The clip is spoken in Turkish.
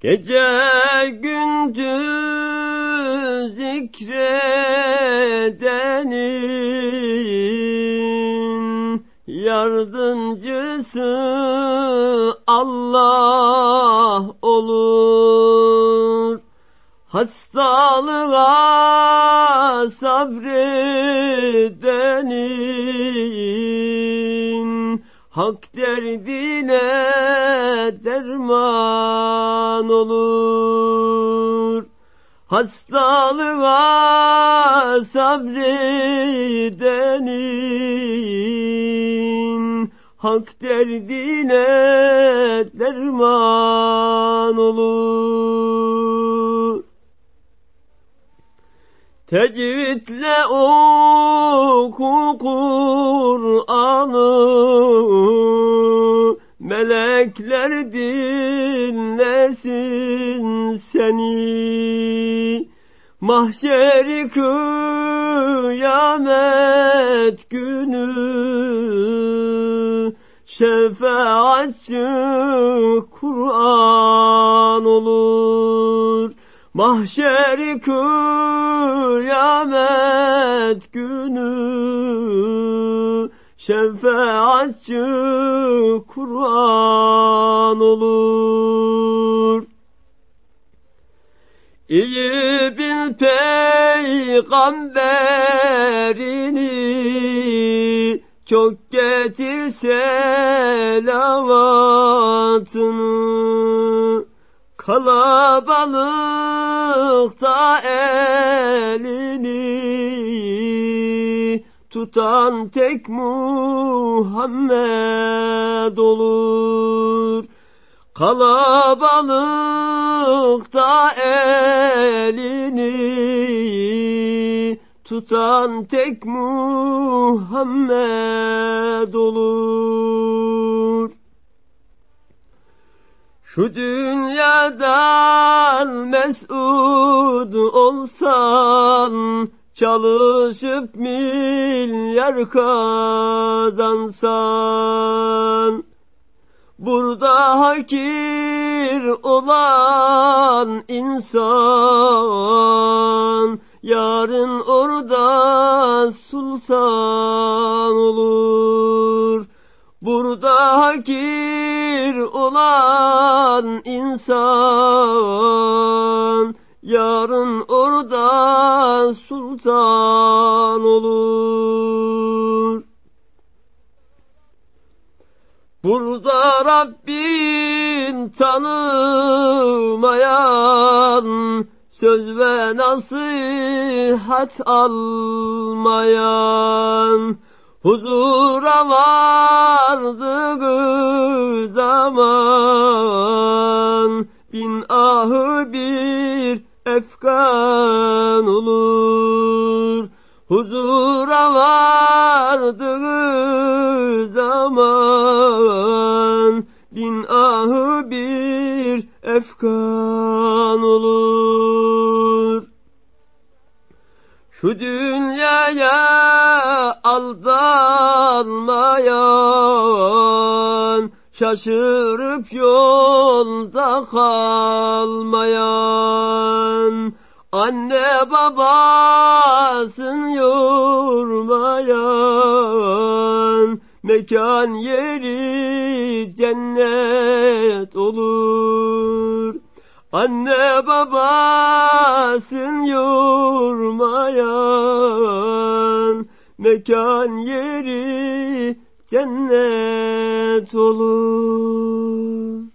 Gece gündüz zikredenin yardımcısı Allah olur. Hastalığa sabredenin Hak derdine derman olur. Hastalığa sabredenin Hak derdine derman olur. Tecvidle oku Kur'an'ı Melekler dinlesin seni. Mahşeri kıyamet günü Şefaatçi Kur'an olur Mahşeri kıyamet günü Şefaatçi Kur'an olur. İyi bil peygamberini Çok getir selavatını Kalabalıkta elini tutan tek Muhammed olur. Kalabalıkta elini tutan tek Muhammed olur. Şu dünyadan mesud olsan Çalışıp milyar kazansan. Burada hakir olan insan Yarın orada sultan olur. Burada hakir olan insan Yarın orada sultan olur. Burada Rabbin tanımayan Söz ve nasihat almayan Huzura vardığı Huzura vardığı zaman bin ahı bir efkan olur. Şu dünyaya aldanmayan, şaşırıp yolda kalmayan, anne babasın mekan yeri cennet olur. Anne babasın yormayan Mekan yeri cennet olur